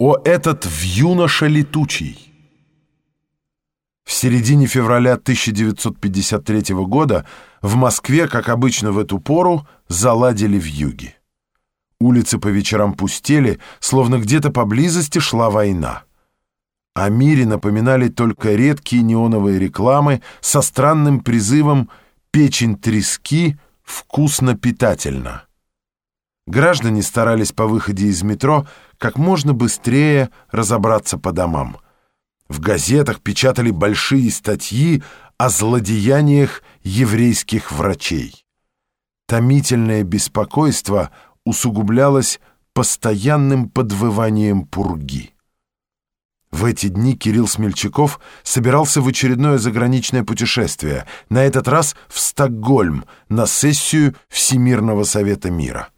О этот вьюноша летучий! В середине февраля 1953 года в Москве, как обычно в эту пору, заладили в юге. Улицы по вечерам пустели, словно где-то поблизости шла война. О мире напоминали только редкие неоновые рекламы со странным призывом «печень трески вкусно-питательно». Граждане старались по выходе из метро как можно быстрее разобраться по домам. В газетах печатали большие статьи о злодеяниях еврейских врачей. Томительное беспокойство усугублялось постоянным подвыванием пурги. В эти дни Кирилл Смельчаков собирался в очередное заграничное путешествие, на этот раз в Стокгольм, на сессию Всемирного Совета Мира.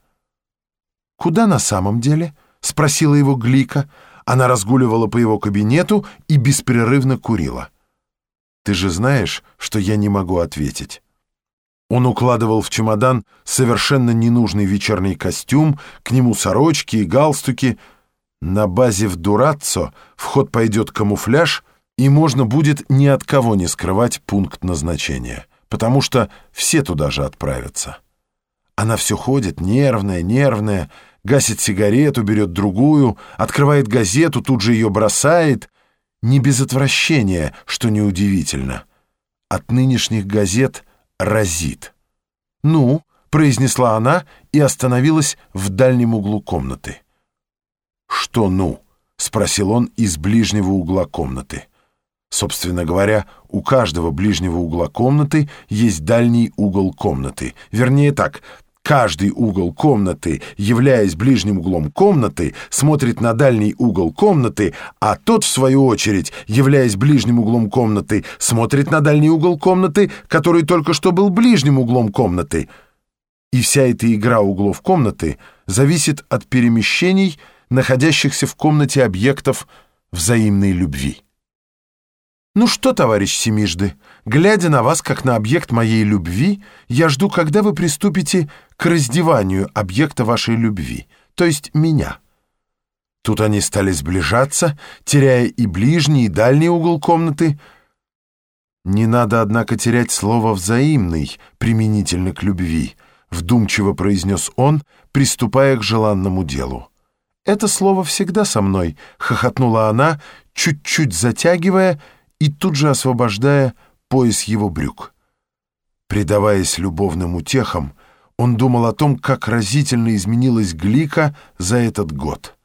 «Куда на самом деле?» — спросила его Глика. Она разгуливала по его кабинету и беспрерывно курила. «Ты же знаешь, что я не могу ответить». Он укладывал в чемодан совершенно ненужный вечерний костюм, к нему сорочки и галстуки. На базе в Дураццо в ход пойдет камуфляж, и можно будет ни от кого не скрывать пункт назначения, потому что все туда же отправятся. Она все ходит, нервная, нервная, гасит сигарету, берет другую, открывает газету, тут же ее бросает. Не без отвращения, что неудивительно. От нынешних газет разит. «Ну», — произнесла она и остановилась в дальнем углу комнаты. «Что «ну»?» — спросил он из ближнего угла комнаты. Собственно говоря, у каждого ближнего угла комнаты есть дальний угол комнаты. Вернее так, Каждый угол комнаты, являясь ближним углом комнаты, смотрит на дальний угол комнаты, а тот, в свою очередь, являясь ближним углом комнаты, смотрит на дальний угол комнаты, который только что был ближним углом комнаты. И вся эта игра углов комнаты зависит от перемещений, находящихся в комнате объектов взаимной любви. «Ну что, товарищ Семижды, глядя на вас как на объект моей любви, я жду, когда вы приступите к раздеванию объекта вашей любви, то есть меня». Тут они стали сближаться, теряя и ближний, и дальний угол комнаты. «Не надо, однако, терять слово «взаимный» применительно к любви», — вдумчиво произнес он, приступая к желанному делу. «Это слово всегда со мной», — хохотнула она, чуть-чуть затягивая — и тут же освобождая пояс его брюк. Предаваясь любовным утехам, он думал о том, как разительно изменилась Глика за этот год.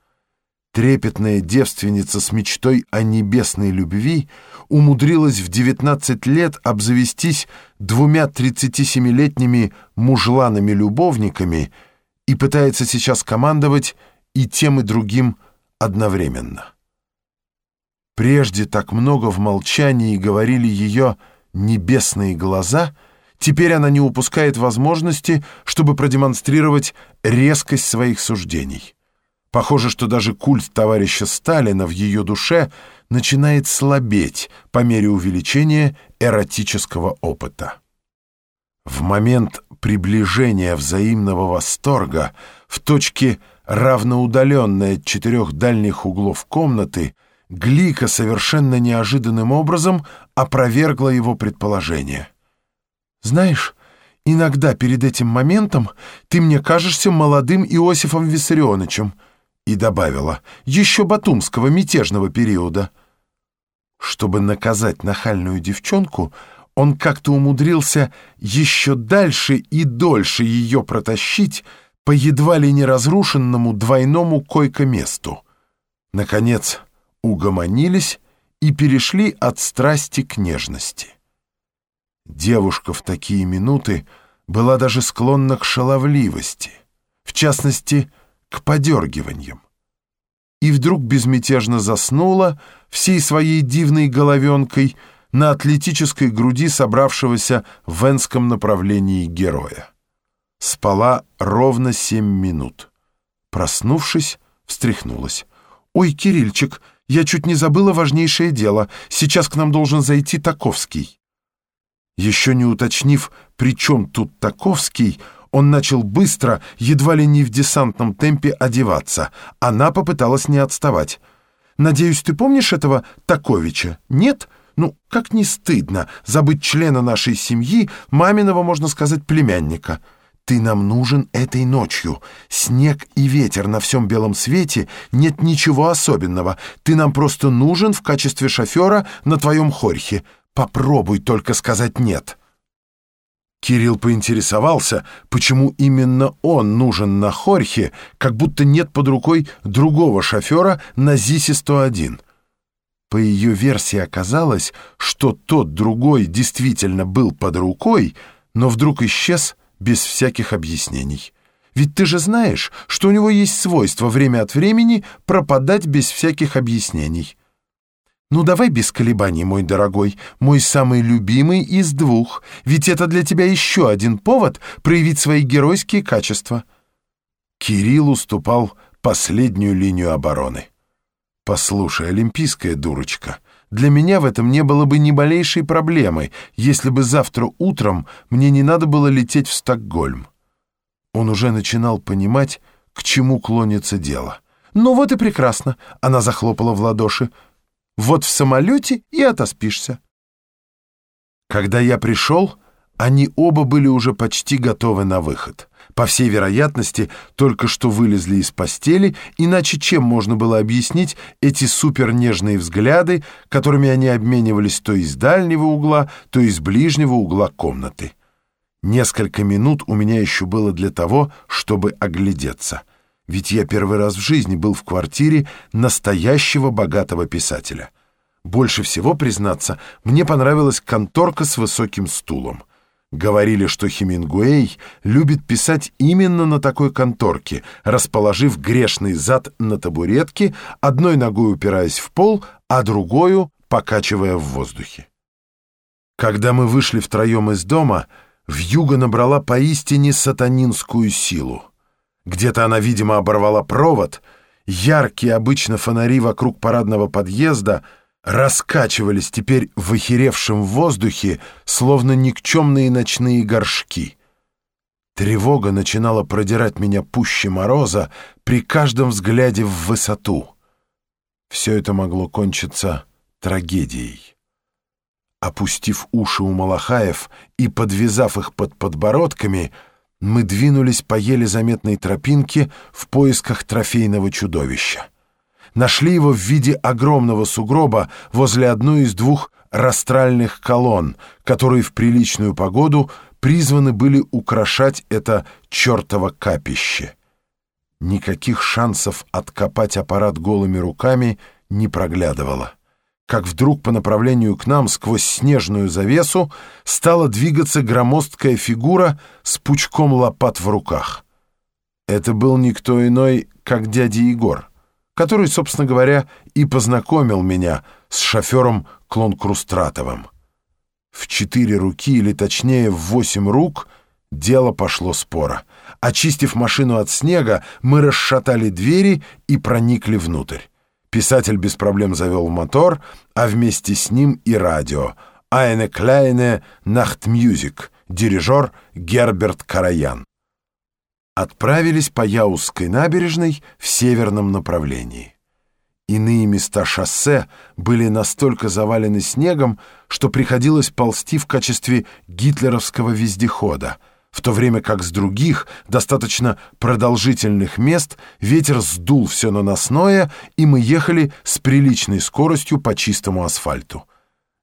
Трепетная девственница с мечтой о небесной любви умудрилась в 19 лет обзавестись двумя 37-летними мужланами-любовниками и пытается сейчас командовать и тем, и другим одновременно. Прежде так много в молчании говорили ее небесные глаза, теперь она не упускает возможности, чтобы продемонстрировать резкость своих суждений. Похоже, что даже культ товарища Сталина в ее душе начинает слабеть по мере увеличения эротического опыта. В момент приближения взаимного восторга в точке, равноудаленной от четырех дальних углов комнаты, Глика совершенно неожиданным образом опровергла его предположение. «Знаешь, иногда перед этим моментом ты мне кажешься молодым Иосифом Виссарионовичем», и добавила, «еще батумского мятежного периода». Чтобы наказать нахальную девчонку, он как-то умудрился еще дальше и дольше ее протащить по едва ли не разрушенному двойному койко-месту. Наконец, угомонились и перешли от страсти к нежности. Девушка в такие минуты была даже склонна к шаловливости, в частности, к подергиваниям. И вдруг безмятежно заснула всей своей дивной головенкой на атлетической груди собравшегося в венском направлении героя. Спала ровно семь минут. Проснувшись, встряхнулась. «Ой, Кирильчик, я чуть не забыла важнейшее дело. Сейчас к нам должен зайти Таковский». Еще не уточнив, при чем тут Таковский, Он начал быстро, едва ли не в десантном темпе одеваться. Она попыталась не отставать. «Надеюсь, ты помнишь этого Таковича? Нет? Ну, как не стыдно забыть члена нашей семьи, маминого, можно сказать, племянника». Ты нам нужен этой ночью. Снег и ветер на всем белом свете, нет ничего особенного. Ты нам просто нужен в качестве шофера на твоем хорьхе. Попробуй только сказать «нет». Кирилл поинтересовался, почему именно он нужен на Хорхе, как будто нет под рукой другого шофера на ЗИСе-101. По ее версии оказалось, что тот другой действительно был под рукой, но вдруг исчез без всяких объяснений. Ведь ты же знаешь, что у него есть свойство время от времени пропадать без всяких объяснений. Ну давай без колебаний, мой дорогой, мой самый любимый из двух, ведь это для тебя еще один повод проявить свои геройские качества. Кирилл уступал последнюю линию обороны. Послушай, олимпийская дурочка, для меня в этом не было бы ни малейшей проблемы, если бы завтра утром мне не надо было лететь в Стокгольм. Он уже начинал понимать, к чему клонится дело. «Ну вот и прекрасно!» — она захлопала в ладоши. «Вот в самолете и отоспишься». Когда я пришел, они оба были уже почти готовы на выход. По всей вероятности, только что вылезли из постели, иначе чем можно было объяснить эти супернежные взгляды, которыми они обменивались то из дальнего угла, то из ближнего угла комнаты. Несколько минут у меня еще было для того, чтобы оглядеться. Ведь я первый раз в жизни был в квартире настоящего богатого писателя. Больше всего, признаться, мне понравилась конторка с высоким стулом. Говорили, что Хемингуэй любит писать именно на такой конторке, расположив грешный зад на табуретке, одной ногой упираясь в пол, а другую покачивая в воздухе. Когда мы вышли втроем из дома, вьюга набрала поистине сатанинскую силу. Где-то она, видимо, оборвала провод, яркие обычно фонари вокруг парадного подъезда — раскачивались теперь в охеревшем воздухе, словно никчемные ночные горшки. Тревога начинала продирать меня пуще мороза при каждом взгляде в высоту. Все это могло кончиться трагедией. Опустив уши у Малахаев и подвязав их под подбородками, мы двинулись по еле заметной тропинке в поисках трофейного чудовища нашли его в виде огромного сугроба возле одной из двух растральных колонн, которые в приличную погоду призваны были украшать это чертово капище. Никаких шансов откопать аппарат голыми руками не проглядывало. Как вдруг по направлению к нам сквозь снежную завесу стала двигаться громоздкая фигура с пучком лопат в руках. Это был никто иной, как дядя Егор который, собственно говоря, и познакомил меня с шофером Клонкрустратовым. В четыре руки, или точнее в восемь рук, дело пошло спора. Очистив машину от снега, мы расшатали двери и проникли внутрь. Писатель без проблем завел мотор, а вместе с ним и радио. «Айне Кляйне Нахтмьюзик», дирижер Герберт Караян отправились по Яузской набережной в северном направлении. Иные места шоссе были настолько завалены снегом, что приходилось ползти в качестве гитлеровского вездехода, в то время как с других, достаточно продолжительных мест ветер сдул все наносное, и мы ехали с приличной скоростью по чистому асфальту.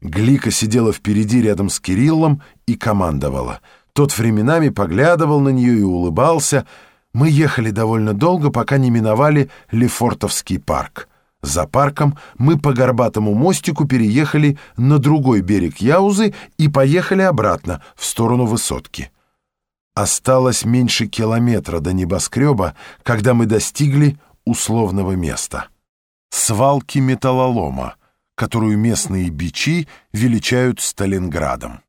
Глика сидела впереди рядом с Кириллом и командовала — тот временами поглядывал на нее и улыбался. Мы ехали довольно долго, пока не миновали Лефортовский парк. За парком мы по горбатому мостику переехали на другой берег Яузы и поехали обратно, в сторону высотки. Осталось меньше километра до небоскреба, когда мы достигли условного места. Свалки металлолома, которую местные бичи величают Сталинградом.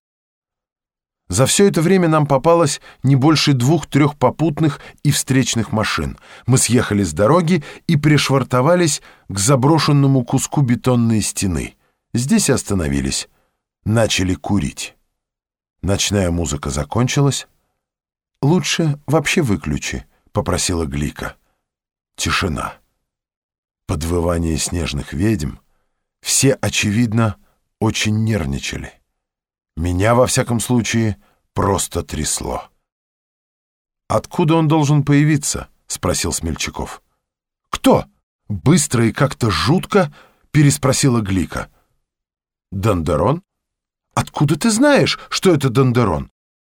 За все это время нам попалось не больше двух-трех попутных и встречных машин. Мы съехали с дороги и пришвартовались к заброшенному куску бетонной стены. Здесь остановились. Начали курить. Ночная музыка закончилась. лучше вообще выключи», — попросила Глика. Тишина. Подвывание снежных ведьм. Все, очевидно, очень нервничали. Меня, во всяком случае, просто трясло. «Откуда он должен появиться?» — спросил Смельчаков. «Кто?» — быстро и как-то жутко переспросила Глика. «Дондерон? Откуда ты знаешь, что это Дондерон?»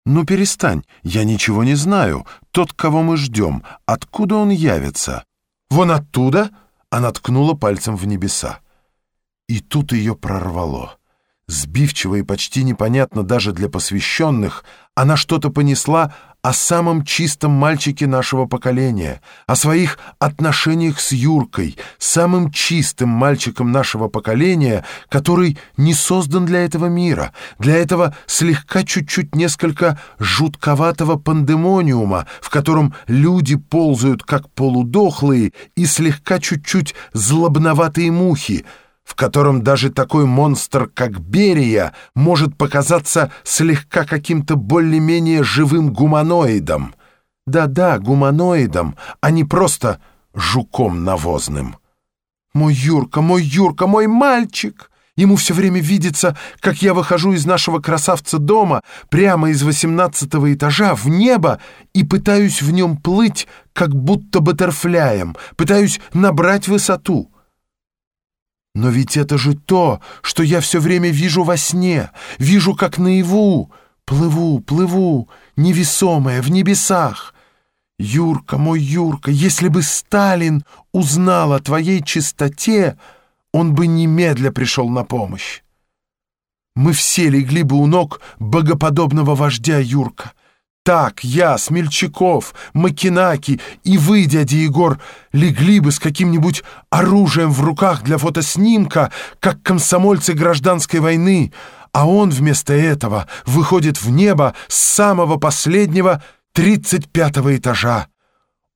«Ну перестань, я ничего не знаю. Тот, кого мы ждем, откуда он явится?» «Вон оттуда?» — она ткнула пальцем в небеса. И тут ее прорвало. Сбивчиво и почти непонятно даже для посвященных, она что-то понесла о самом чистом мальчике нашего поколения, о своих отношениях с Юркой, самым чистым мальчиком нашего поколения, который не создан для этого мира, для этого слегка чуть-чуть несколько жутковатого пандемониума, в котором люди ползают как полудохлые и слегка чуть-чуть злобноватые мухи, в котором даже такой монстр, как Берия, может показаться слегка каким-то более-менее живым гуманоидом. Да-да, гуманоидом, а не просто жуком навозным. «Мой Юрка, мой Юрка, мой мальчик!» Ему все время видится, как я выхожу из нашего красавца дома прямо из восемнадцатого этажа в небо и пытаюсь в нем плыть, как будто баттерфляем, пытаюсь набрать высоту. Но ведь это же то, что я все время вижу во сне, вижу как наяву. Плыву, плыву, невесомая, в небесах. Юрка, мой Юрка, если бы Сталин узнал о твоей чистоте, он бы немедля пришел на помощь. Мы все легли бы у ног богоподобного вождя Юрка — так я, Смельчаков, Макинаки и вы, дядя Егор, легли бы с каким-нибудь оружием в руках для фотоснимка, как комсомольцы гражданской войны, а он вместо этого выходит в небо с самого последнего тридцать пятого этажа.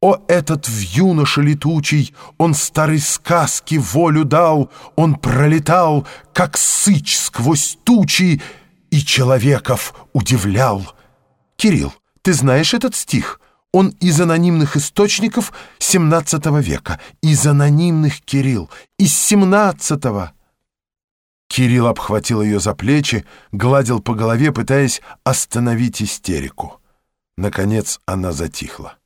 О, этот в юноше летучий, он старой сказки волю дал, он пролетал, как сыч сквозь тучи, и человеков удивлял. Кирилл, ты знаешь этот стих? Он из анонимных источников XVII века. Из анонимных, Кирилл. Из XVII. Кирилл обхватил ее за плечи, гладил по голове, пытаясь остановить истерику. Наконец она затихла.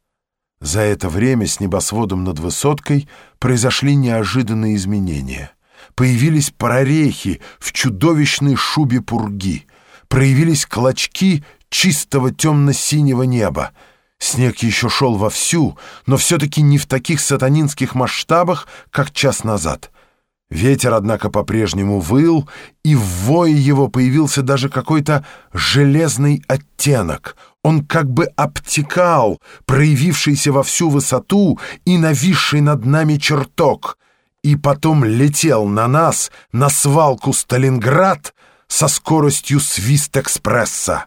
За это время с небосводом над высоткой произошли неожиданные изменения. Появились прорехи в чудовищной шубе пурги. Проявились клочки чистого темно-синего неба. Снег еще шел вовсю, но все-таки не в таких сатанинских масштабах, как час назад. Ветер, однако, по-прежнему выл, и в вое его появился даже какой-то железный оттенок. Он как бы обтекал проявившийся во всю высоту и нависший над нами чертог, и потом летел на нас, на свалку Сталинград, со скоростью свист-экспресса.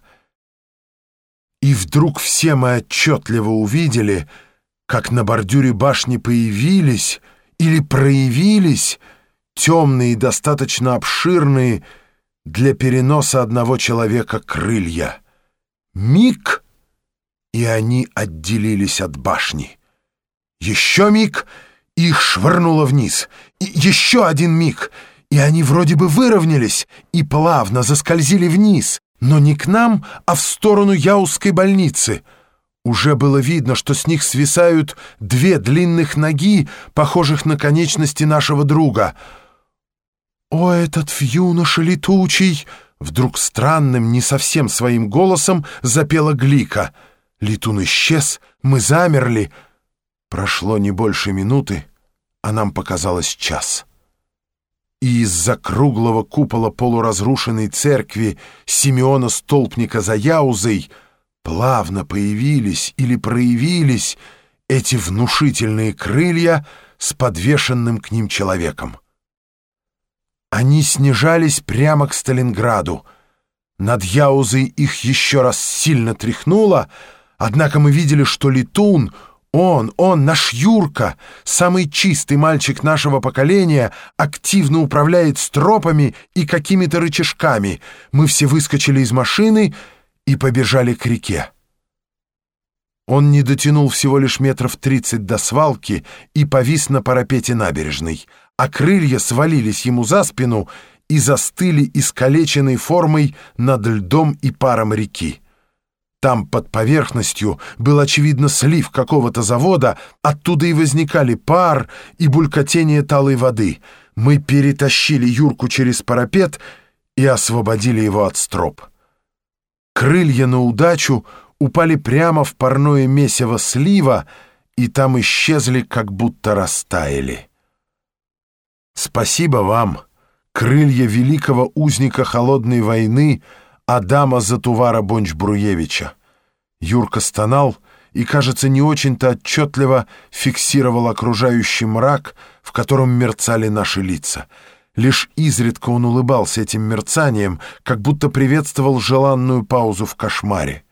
И вдруг все мы отчетливо увидели, как на бордюре башни появились или проявились темные и достаточно обширные для переноса одного человека крылья. Миг, и они отделились от башни. Еще миг, и их швырнуло вниз. И еще один миг, и они вроде бы выровнялись и плавно заскользили вниз но не к нам, а в сторону Яузской больницы. Уже было видно, что с них свисают две длинных ноги, похожих на конечности нашего друга. «О, этот в юноше летучий!» Вдруг странным, не совсем своим голосом запела Глика. Летун исчез, мы замерли. Прошло не больше минуты, а нам показалось час из-за круглого купола полуразрушенной церкви Симеона Столпника за Яузой плавно появились или проявились эти внушительные крылья с подвешенным к ним человеком. Они снижались прямо к Сталинграду. Над Яузой их еще раз сильно тряхнуло, однако мы видели, что летун — он, он, наш Юрка, самый чистый мальчик нашего поколения, активно управляет стропами и какими-то рычажками. Мы все выскочили из машины и побежали к реке. Он не дотянул всего лишь метров тридцать до свалки и повис на парапете набережной, а крылья свалились ему за спину и застыли искалеченной формой над льдом и паром реки. Там под поверхностью был, очевидно, слив какого-то завода, оттуда и возникали пар и булькотение талой воды. Мы перетащили Юрку через парапет и освободили его от строп. Крылья на удачу упали прямо в парное месиво слива, и там исчезли, как будто растаяли. Спасибо вам, крылья великого узника холодной войны Адама Затувара Бонч-Бруевича. Юрка стонал и, кажется, не очень-то отчетливо фиксировал окружающий мрак, в котором мерцали наши лица. Лишь изредка он улыбался этим мерцанием, как будто приветствовал желанную паузу в кошмаре.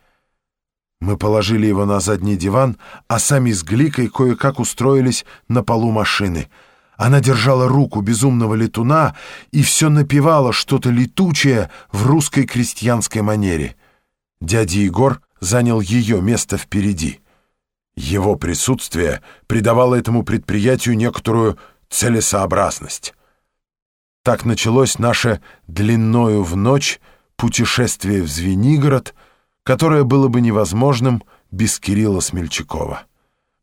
Мы положили его на задний диван, а сами с Гликой кое-как устроились на полу машины — она держала руку безумного летуна и все напевала что-то летучее в русской крестьянской манере. Дядя Егор занял ее место впереди. Его присутствие придавало этому предприятию некоторую целесообразность. Так началось наше длинною в ночь путешествие в Звенигород, которое было бы невозможным без Кирилла Смельчакова.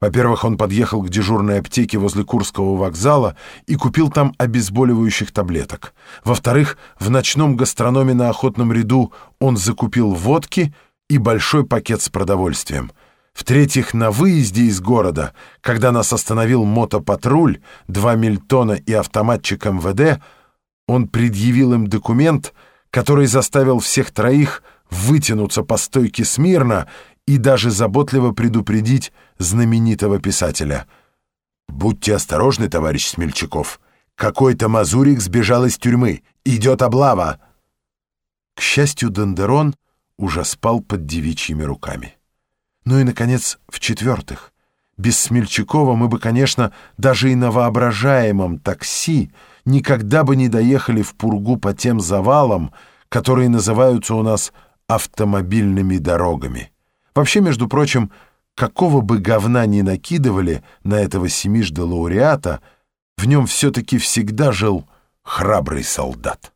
Во-первых, он подъехал к дежурной аптеке возле Курского вокзала и купил там обезболивающих таблеток. Во-вторых, в ночном гастрономе на охотном ряду он закупил водки и большой пакет с продовольствием. В-третьих, на выезде из города, когда нас остановил мотопатруль, два Мильтона и автоматчик МВД, он предъявил им документ, который заставил всех троих вытянуться по стойке смирно и даже заботливо предупредить знаменитого писателя. «Будьте осторожны, товарищ Смельчаков. Какой-то мазурик сбежал из тюрьмы. Идет облава!» К счастью, Дондерон уже спал под девичьими руками. Ну и, наконец, в-четвертых, без Смельчакова мы бы, конечно, даже и на воображаемом такси никогда бы не доехали в Пургу по тем завалам, которые называются у нас автомобильными дорогами. Вообще, между прочим, какого бы говна ни накидывали на этого семижды лауреата, в нем все-таки всегда жил храбрый солдат.